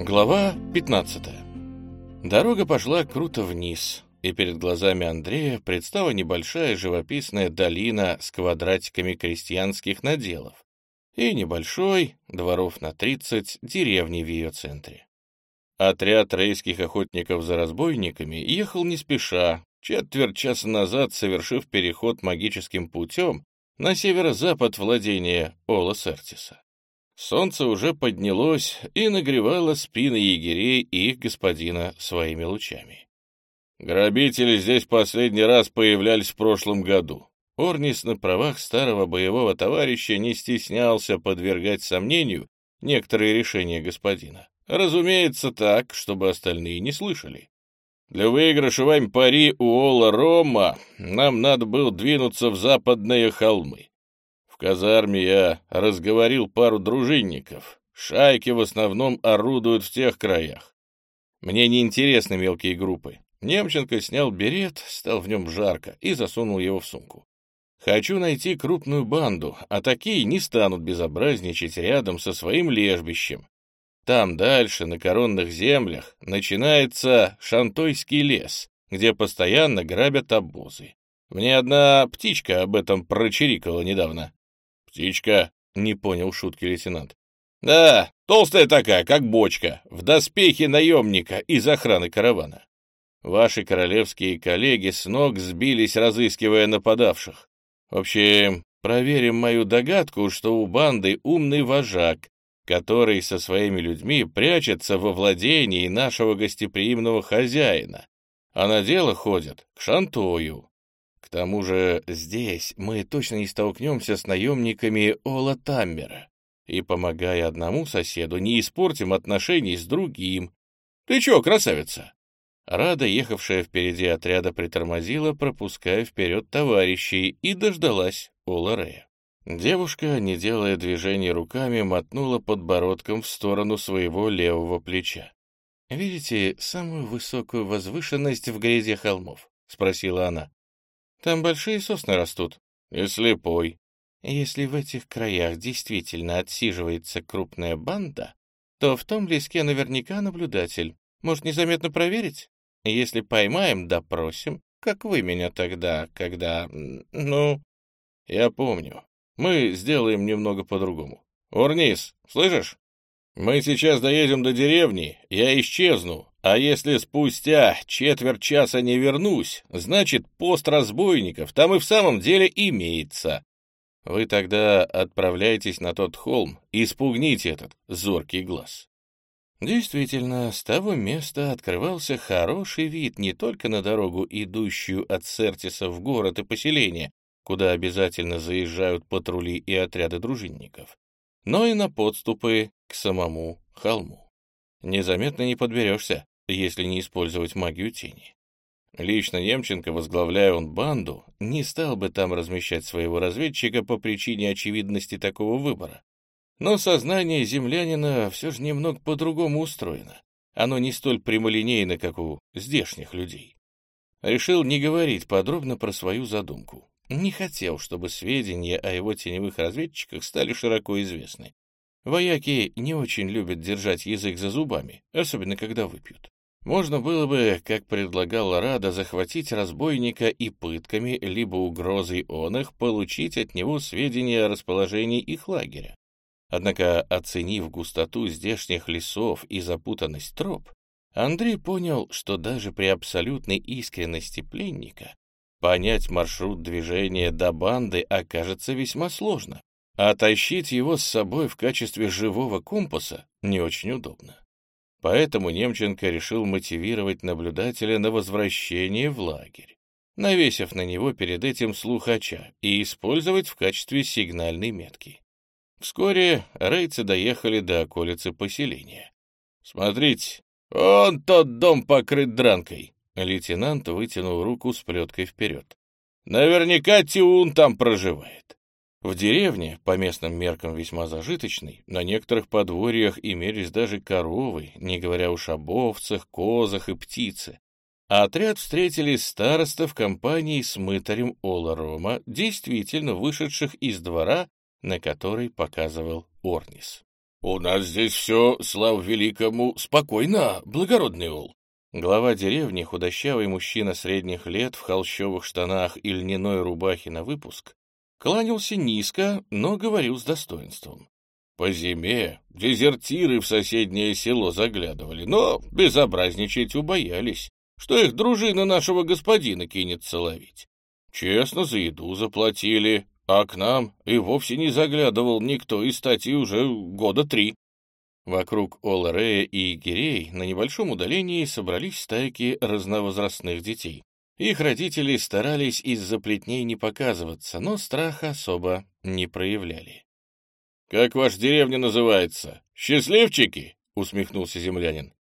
Глава 15 Дорога пошла круто вниз, и перед глазами Андрея предстала небольшая живописная долина с квадратиками крестьянских наделов и небольшой, дворов на 30, деревни в ее центре. Отряд рейских охотников за разбойниками ехал не спеша, четверть часа назад совершив переход магическим путем на северо-запад владения Ола Сертиса. Солнце уже поднялось и нагревало спины егерей и их господина своими лучами. Грабители здесь последний раз появлялись в прошлом году. Орнис на правах старого боевого товарища не стеснялся подвергать сомнению некоторые решения господина. Разумеется, так, чтобы остальные не слышали. Для выигрыша вами пари у Ола Рома нам надо было двинуться в западные холмы казарме я разговорил пару дружинников. Шайки в основном орудуют в тех краях. Мне не интересны мелкие группы. Немченко снял берет, стал в нем жарко и засунул его в сумку. Хочу найти крупную банду, а такие не станут безобразничать рядом со своим лежбищем. Там дальше, на коронных землях, начинается Шантойский лес, где постоянно грабят обозы. Мне одна птичка об этом прочирикала недавно. «Птичка?» — не понял шутки лейтенант. «Да, толстая такая, как бочка, в доспехе наемника из охраны каравана. Ваши королевские коллеги с ног сбились, разыскивая нападавших. В общем, проверим мою догадку, что у банды умный вожак, который со своими людьми прячется во владении нашего гостеприимного хозяина, а на дело ходят к Шантою. Тому же здесь мы точно не столкнемся с наемниками Ола Таммера. И, помогая одному соседу, не испортим отношений с другим. Ты чё, красавица? Рада, ехавшая впереди отряда, притормозила, пропуская вперед товарищей, и дождалась Ола Рея. Девушка, не делая движений руками, мотнула подбородком в сторону своего левого плеча. «Видите самую высокую возвышенность в грязи холмов?» — спросила она. Там большие сосны растут. И слепой. Если в этих краях действительно отсиживается крупная банда, то в том леске наверняка наблюдатель. Может, незаметно проверить? Если поймаем, допросим, как вы меня тогда, когда... Ну... Я помню. Мы сделаем немного по-другому. Орнис, слышишь? Мы сейчас доедем до деревни, я исчезну, а если спустя четверть часа не вернусь, значит, пост разбойников там и в самом деле имеется. Вы тогда отправляйтесь на тот холм и спугните этот зоркий глаз. Действительно, с того места открывался хороший вид не только на дорогу, идущую от Сертиса в город и поселение, куда обязательно заезжают патрули и отряды дружинников, но и на подступы к самому холму. Незаметно не подберешься, если не использовать магию тени. Лично Емченко, возглавляя он банду, не стал бы там размещать своего разведчика по причине очевидности такого выбора. Но сознание землянина все же немного по-другому устроено. Оно не столь прямолинейно, как у здешних людей. Решил не говорить подробно про свою задумку. Не хотел, чтобы сведения о его теневых разведчиках стали широко известны. Вояки не очень любят держать язык за зубами, особенно когда выпьют. Можно было бы, как предлагала Рада, захватить разбойника и пытками, либо угрозой он их, получить от него сведения о расположении их лагеря. Однако, оценив густоту здешних лесов и запутанность троп, Андрей понял, что даже при абсолютной искренности пленника понять маршрут движения до банды окажется весьма сложно, а тащить его с собой в качестве живого компаса не очень удобно. Поэтому Немченко решил мотивировать наблюдателя на возвращение в лагерь, навесив на него перед этим слухача и использовать в качестве сигнальной метки. Вскоре рейцы доехали до околицы поселения. «Смотрите, он тот дом покрыт дранкой!» Лейтенант вытянул руку с плеткой вперед. «Наверняка Тиун там проживает. В деревне, по местным меркам весьма зажиточной, на некоторых подворьях имелись даже коровы, не говоря уж об овцах, козах и птице. А отряд встретили староста в компании с мытарем Ола Рома, действительно вышедших из двора, на который показывал Орнис. «У нас здесь все, слава великому, спокойно, благородный Ол». Глава деревни, худощавый мужчина средних лет в холщовых штанах и льняной рубахе на выпуск, кланялся низко, но говорил с достоинством. По зиме дезертиры в соседнее село заглядывали, но безобразничать убоялись, что их дружина нашего господина кинется ловить. Честно за еду заплатили, а к нам и вовсе не заглядывал никто из статьи уже года три. Вокруг Оларея и Гирей на небольшом удалении собрались стайки разновозрастных детей. Их родители старались из-за плетней не показываться, но страха особо не проявляли. «Как ваша деревня называется? Счастливчики?» — усмехнулся землянин.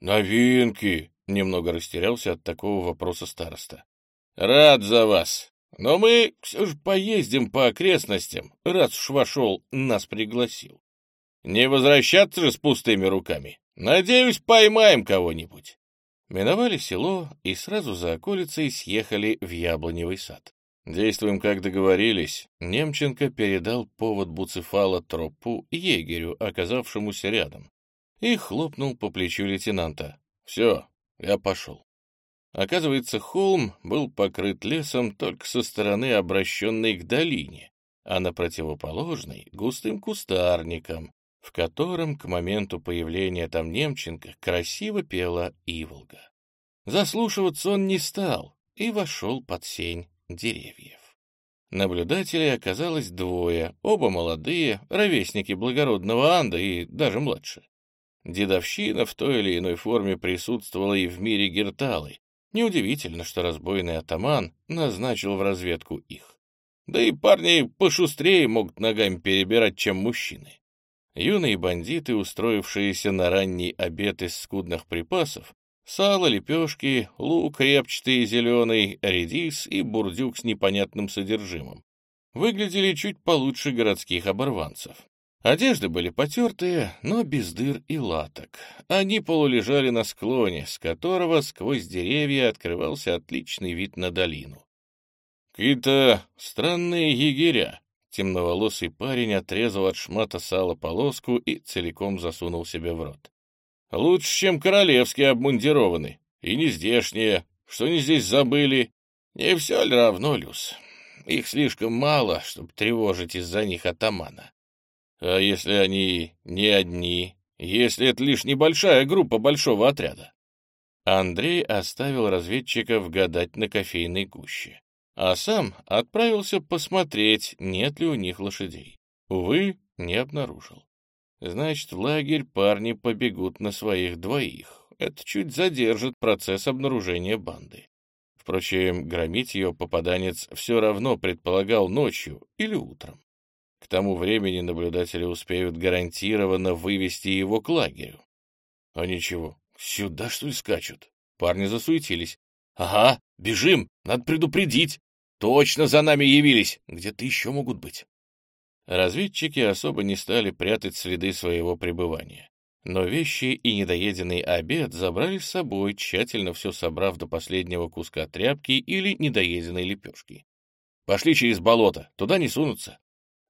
«Новинки!» — немного растерялся от такого вопроса староста. «Рад за вас, но мы все же поездим по окрестностям, раз уж вошел, нас пригласил. Не возвращаться же с пустыми руками. Надеюсь, поймаем кого-нибудь». Миновали село и сразу за околицей съехали в яблоневый сад. Действуем, как договорились. Немченко передал повод Буцефала тропу егерю, оказавшемуся рядом, и хлопнул по плечу лейтенанта. «Все, я пошел». Оказывается, холм был покрыт лесом только со стороны, обращенной к долине, а на противоположной — густым кустарником, в котором к моменту появления там Немченко красиво пела Иволга. Заслушиваться он не стал и вошел под сень деревьев. Наблюдателей оказалось двое, оба молодые, ровесники благородного Анда и даже младше. Дедовщина в той или иной форме присутствовала и в мире Герталы. Неудивительно, что разбойный атаман назначил в разведку их. Да и парни пошустрее могут ногами перебирать, чем мужчины. Юные бандиты, устроившиеся на ранний обед из скудных припасов, Сало, лепешки, лук репчатый и зеленый, редис и бурдюк с непонятным содержимым. Выглядели чуть получше городских оборванцев. Одежды были потертые, но без дыр и латок. Они полулежали на склоне, с которого сквозь деревья открывался отличный вид на долину. Какие-то странные егеря. Темноволосый парень отрезал от шмата сала полоску и целиком засунул себе в рот. Лучше, чем королевские обмундированы. И не здешние. Что они здесь забыли? Не все ли равно, Люс? Их слишком мало, чтобы тревожить из-за них атамана. А если они не одни? Если это лишь небольшая группа большого отряда? Андрей оставил разведчиков гадать на кофейной гуще, а сам отправился посмотреть, нет ли у них лошадей. Увы, не обнаружил. Значит, в лагерь парни побегут на своих двоих. Это чуть задержит процесс обнаружения банды. Впрочем, громить ее попаданец все равно предполагал ночью или утром. К тому времени наблюдатели успеют гарантированно вывести его к лагерю. А ничего, сюда что ли скачут? Парни засуетились. Ага, бежим, надо предупредить. Точно за нами явились. Где-то еще могут быть. Разведчики особо не стали прятать следы своего пребывания. Но вещи и недоеденный обед забрали с собой, тщательно все собрав до последнего куска тряпки или недоеденной лепешки. Пошли через болото, туда не сунутся.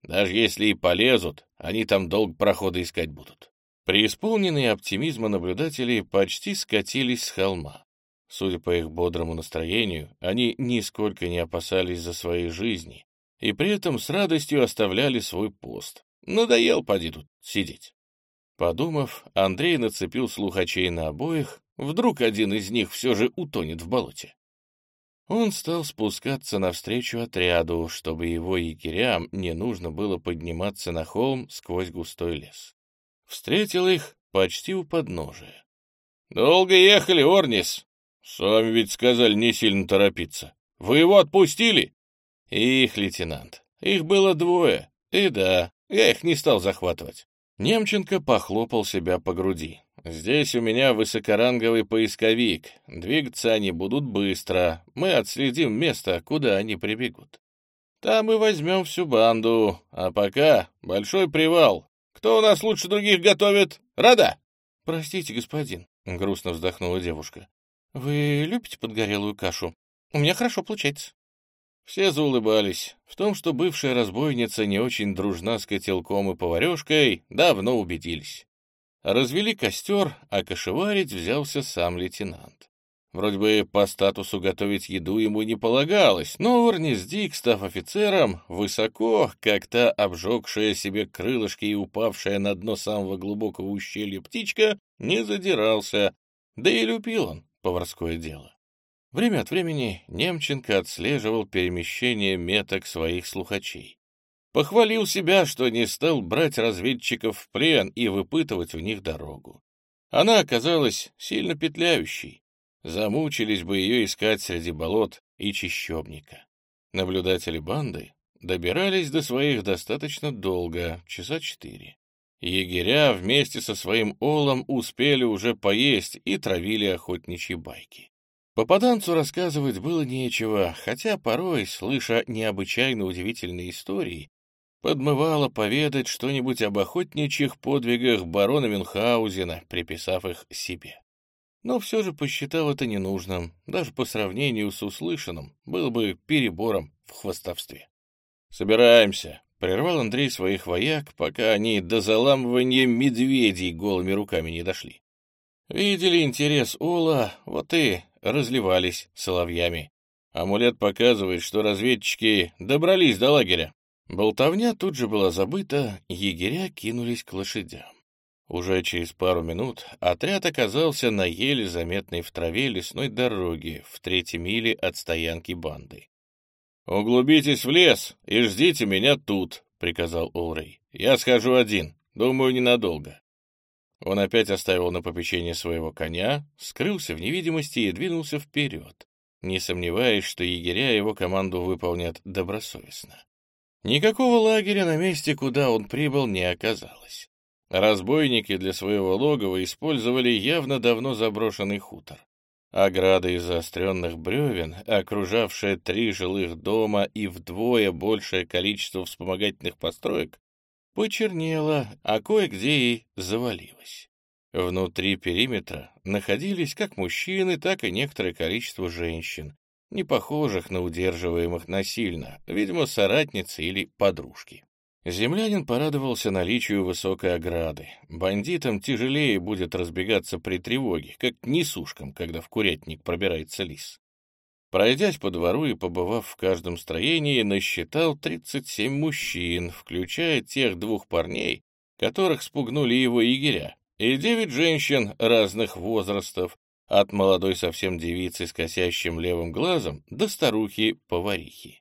Даже если и полезут, они там долго прохода искать будут. Преисполненные оптимизма наблюдатели почти скатились с холма. Судя по их бодрому настроению, они нисколько не опасались за свои жизни и при этом с радостью оставляли свой пост. Надоел, поди тут, сидеть. Подумав, Андрей нацепил слухачей на обоих, вдруг один из них все же утонет в болоте. Он стал спускаться навстречу отряду, чтобы его егерям не нужно было подниматься на холм сквозь густой лес. Встретил их почти у подножия. «Долго ехали, Орнис!» «Сами ведь сказали не сильно торопиться. Вы его отпустили?» Их, лейтенант, их было двое. И да, я их не стал захватывать. Немченко похлопал себя по груди. «Здесь у меня высокоранговый поисковик. Двигаться они будут быстро. Мы отследим место, куда они прибегут. Там и возьмем всю банду. А пока большой привал. Кто у нас лучше других готовит? Рада?» «Простите, господин», — грустно вздохнула девушка. «Вы любите подгорелую кашу? У меня хорошо получается». Все заулыбались. В том, что бывшая разбойница не очень дружна с котелком и поварешкой, давно убедились. Развели костер, а кошеварить взялся сам лейтенант. Вроде бы по статусу готовить еду ему не полагалось, но Орнис Дик, став офицером, высоко, как та обжегшая себе крылышки и упавшая на дно самого глубокого ущелья птичка, не задирался, да и любил он поварское дело. Время от времени Немченко отслеживал перемещение меток своих слухачей. Похвалил себя, что не стал брать разведчиков в плен и выпытывать у них дорогу. Она оказалась сильно петляющей, Замучились бы ее искать среди болот и чищобника. Наблюдатели банды добирались до своих достаточно долго, часа четыре. Егеря вместе со своим олом успели уже поесть и травили охотничьи байки. Попаданцу рассказывать было нечего, хотя порой, слыша необычайно удивительные истории, подмывало поведать что-нибудь об охотничьих подвигах барона Мюнхгаузена, приписав их себе но все же посчитал это ненужным, даже по сравнению с услышанным, было бы перебором в хвостовстве. «Собираемся», — прервал Андрей своих вояк, пока они до заламывания медведей голыми руками не дошли. Видели интерес Ола, вот и разливались соловьями. Амулет показывает, что разведчики добрались до лагеря. Болтовня тут же была забыта, егеря кинулись к лошадям. Уже через пару минут отряд оказался на еле заметной в траве лесной дороге в третьей миле от стоянки банды. «Углубитесь в лес и ждите меня тут», — приказал Олрей. «Я схожу один, думаю, ненадолго». Он опять оставил на попечение своего коня, скрылся в невидимости и двинулся вперед, не сомневаясь, что егеря его команду выполнят добросовестно. Никакого лагеря на месте, куда он прибыл, не оказалось. Разбойники для своего логова использовали явно давно заброшенный хутор. Ограда из заостренных бревен, окружавшая три жилых дома и вдвое большее количество вспомогательных построек, почернела, а кое-где и завалилась. Внутри периметра находились как мужчины, так и некоторое количество женщин, не похожих на удерживаемых насильно, видимо, соратницы или подружки. Землянин порадовался наличию высокой ограды. Бандитам тяжелее будет разбегаться при тревоге, как несушкам, когда в курятник пробирается лис. Пройдясь по двору и побывав в каждом строении, насчитал 37 мужчин, включая тех двух парней, которых спугнули его егеря, и девять женщин разных возрастов, от молодой совсем девицы с косящим левым глазом до старухи-поварихи.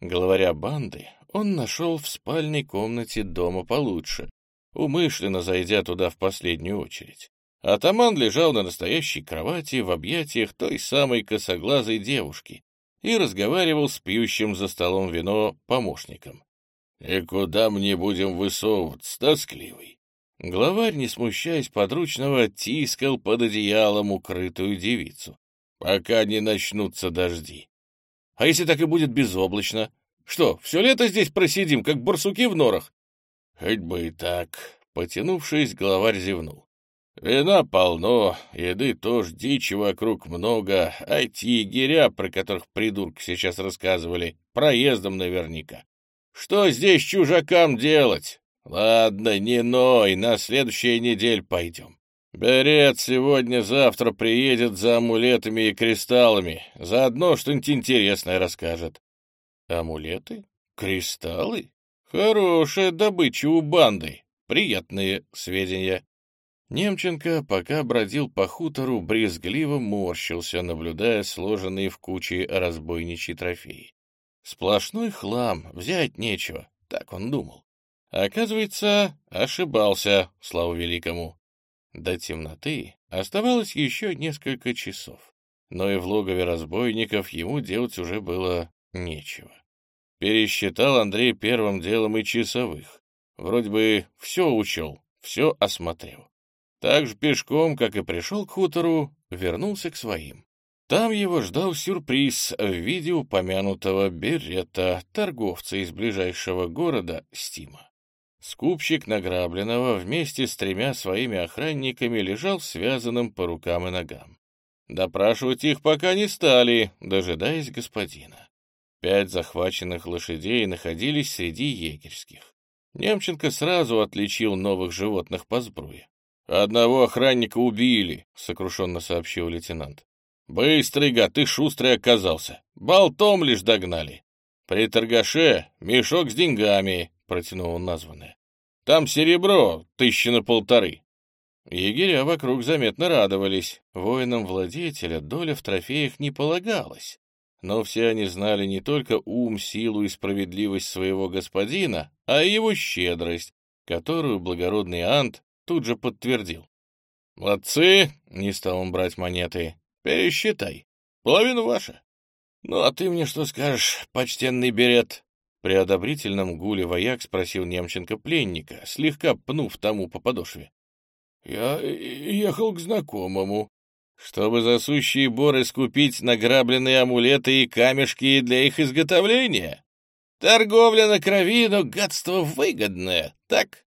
Главаря банды он нашел в спальной комнате дома получше, умышленно зайдя туда в последнюю очередь. Атаман лежал на настоящей кровати в объятиях той самой косоглазой девушки и разговаривал с пьющим за столом вино помощником. «И куда мне будем высовываться, тоскливый?» Главарь, не смущаясь подручного, тискал под одеялом укрытую девицу. «Пока не начнутся дожди». «А если так и будет безоблачно?» Что, все лето здесь просидим, как барсуки в норах? Хоть бы и так. Потянувшись, главарь зевнул. Вина полно, еды тоже, дичи вокруг много, а эти егеря, про которых придурки сейчас рассказывали, проездом наверняка. Что здесь чужакам делать? Ладно, не ной, на следующей неделе пойдем. Берет сегодня-завтра приедет за амулетами и кристаллами, заодно что-нибудь интересное расскажет. Амулеты? Кристаллы? Хорошая добыча у банды. Приятные сведения. Немченко, пока бродил по хутору, брезгливо морщился, наблюдая сложенные в кучи разбойничьи трофеи. Сплошной хлам, взять нечего, так он думал. Оказывается, ошибался, слава великому. До темноты оставалось еще несколько часов, но и в логове разбойников ему делать уже было Нечего. Пересчитал Андрей первым делом и часовых. Вроде бы все учел, все осмотрел. Так же пешком, как и пришел к хутору, вернулся к своим. Там его ждал сюрприз в виде упомянутого берета, торговца из ближайшего города Стима. Скупщик награбленного вместе с тремя своими охранниками лежал связанным по рукам и ногам. Допрашивать их пока не стали, дожидаясь господина. Пять захваченных лошадей находились среди егерских. Немченко сразу отличил новых животных по сбруе. «Одного охранника убили», — сокрушенно сообщил лейтенант. «Быстрый гад и шустрый оказался. Болтом лишь догнали. При торгаше мешок с деньгами», — протянул он названное. «Там серебро, тысячи на полторы». Егеря вокруг заметно радовались. Воинам владетеля доля в трофеях не полагалась. Но все они знали не только ум, силу и справедливость своего господина, а и его щедрость, которую благородный Ант тут же подтвердил. «Молодцы!» — не стал он брать монеты. «Пересчитай. Половина ваша». «Ну, а ты мне что скажешь, почтенный берет?» При одобрительном гуле вояк спросил Немченко пленника, слегка пнув тому по подошве. «Я ехал к знакомому». «Чтобы за сущие боры скупить награбленные амулеты и камешки для их изготовления? Торговля на крови, но гадство выгодное, так?»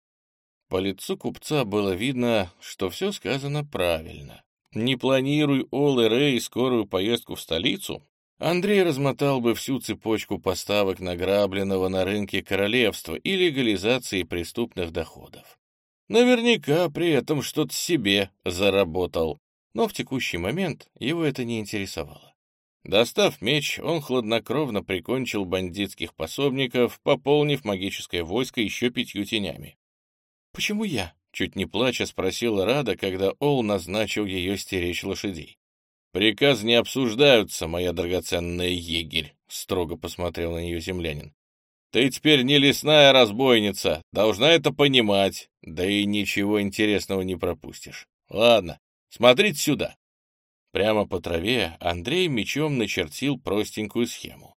По лицу купца было видно, что все сказано правильно. Не планируй Ол и Рэй скорую поездку в столицу, Андрей размотал бы всю цепочку поставок награбленного на рынке королевства и легализации преступных доходов. Наверняка при этом что-то себе заработал, но в текущий момент его это не интересовало. Достав меч, он хладнокровно прикончил бандитских пособников, пополнив магическое войско еще пятью тенями. «Почему я?» — чуть не плача спросила Рада, когда Ол назначил ее стеречь лошадей. «Приказ не обсуждаются, моя драгоценная егерь», — строго посмотрел на нее землянин. «Ты теперь не лесная разбойница, должна это понимать, да и ничего интересного не пропустишь. Ладно, смотрите сюда». Прямо по траве Андрей мечом начертил простенькую схему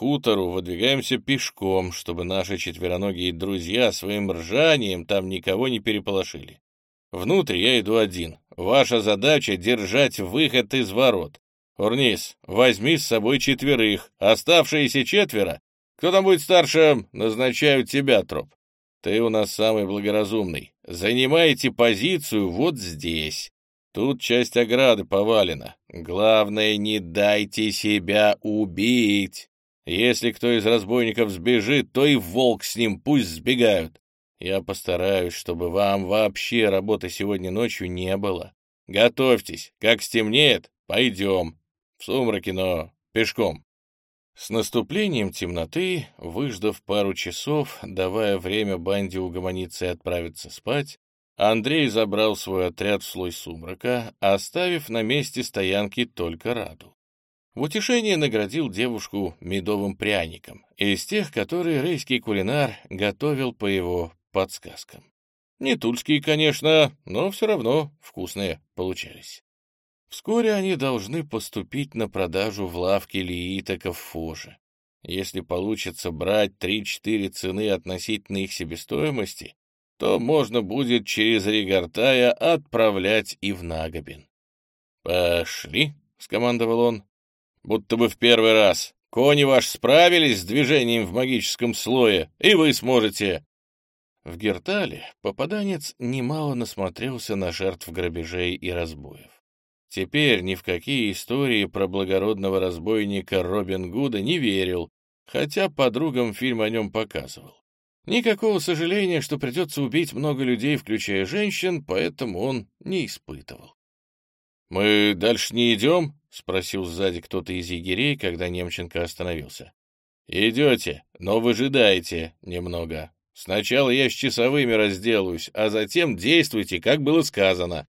хутору выдвигаемся пешком, чтобы наши четвероногие друзья своим ржанием там никого не переполошили. Внутрь я иду один. Ваша задача — держать выход из ворот. Урнис, возьми с собой четверых. Оставшиеся четверо, кто там будет старше, назначают тебя, троп. Ты у нас самый благоразумный. Занимайте позицию вот здесь. Тут часть ограды повалена. Главное, не дайте себя убить. Если кто из разбойников сбежит, то и волк с ним пусть сбегают. Я постараюсь, чтобы вам вообще работы сегодня ночью не было. Готовьтесь, как стемнеет, пойдем. В сумраке, но пешком. С наступлением темноты, выждав пару часов, давая время банде угомониться и отправиться спать, Андрей забрал свой отряд в слой сумрака, оставив на месте стоянки только Раду. В утешение наградил девушку медовым пряником, из тех, которые рейский кулинар готовил по его подсказкам. Не тульские, конечно, но все равно вкусные получались. Вскоре они должны поступить на продажу в лавке лиитоков в Фоже. Если получится брать 3-4 цены относительно их себестоимости, то можно будет через Ригартая отправлять и в Нагобин. «Пошли», — скомандовал он, будто бы в первый раз. Кони ваш справились с движением в магическом слое, и вы сможете. В Гертале попаданец немало насмотрелся на жертв грабежей и разбоев. Теперь ни в какие истории про благородного разбойника Робин Гуда не верил, хотя подругам фильм о нем показывал. Никакого сожаления, что придется убить много людей, включая женщин, поэтому он не испытывал. «Мы дальше не идем?» — спросил сзади кто-то из егерей, когда Немченко остановился. «Идете, но выжидаете немного. Сначала я с часовыми разделаюсь, а затем действуйте, как было сказано».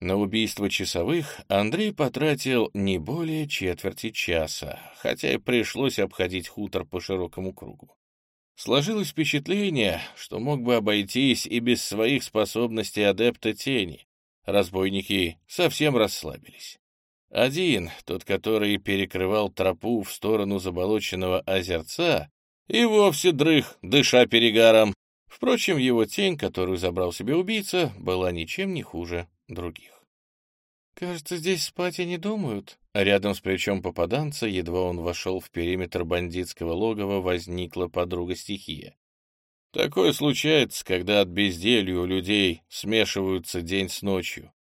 На убийство часовых Андрей потратил не более четверти часа, хотя и пришлось обходить хутор по широкому кругу. Сложилось впечатление, что мог бы обойтись и без своих способностей адепта тени. Разбойники совсем расслабились. Один, тот, который перекрывал тропу в сторону заболоченного озерца, и вовсе дрых, дыша перегаром. Впрочем, его тень, которую забрал себе убийца, была ничем не хуже других. «Кажется, здесь спать и не думают». Рядом с плечом попаданца, едва он вошел в периметр бандитского логова, возникла подруга стихия. Такое случается, когда от безделья у людей смешиваются день с ночью.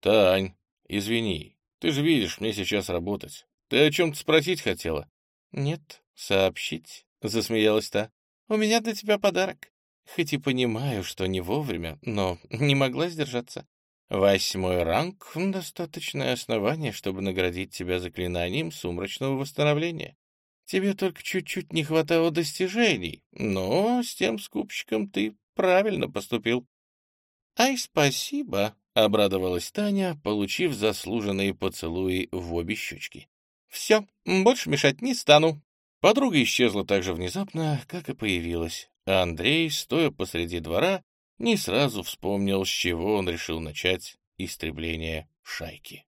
Тань, извини, ты же видишь, мне сейчас работать. Ты о чем-то спросить хотела? Нет, «Сообщить?» — засмеялась та. «У меня для тебя подарок. Хоть и понимаю, что не вовремя, но не могла сдержаться. Восьмой ранг — достаточное основание, чтобы наградить тебя заклинанием сумрачного восстановления. Тебе только чуть-чуть не хватало достижений, но с тем скупщиком ты правильно поступил. — Ай, спасибо, — обрадовалась Таня, получив заслуженные поцелуи в обе щечки. — Все, больше мешать не стану. Подруга исчезла так же внезапно, как и появилась, Андрей, стоя посреди двора, не сразу вспомнил, с чего он решил начать истребление шайки.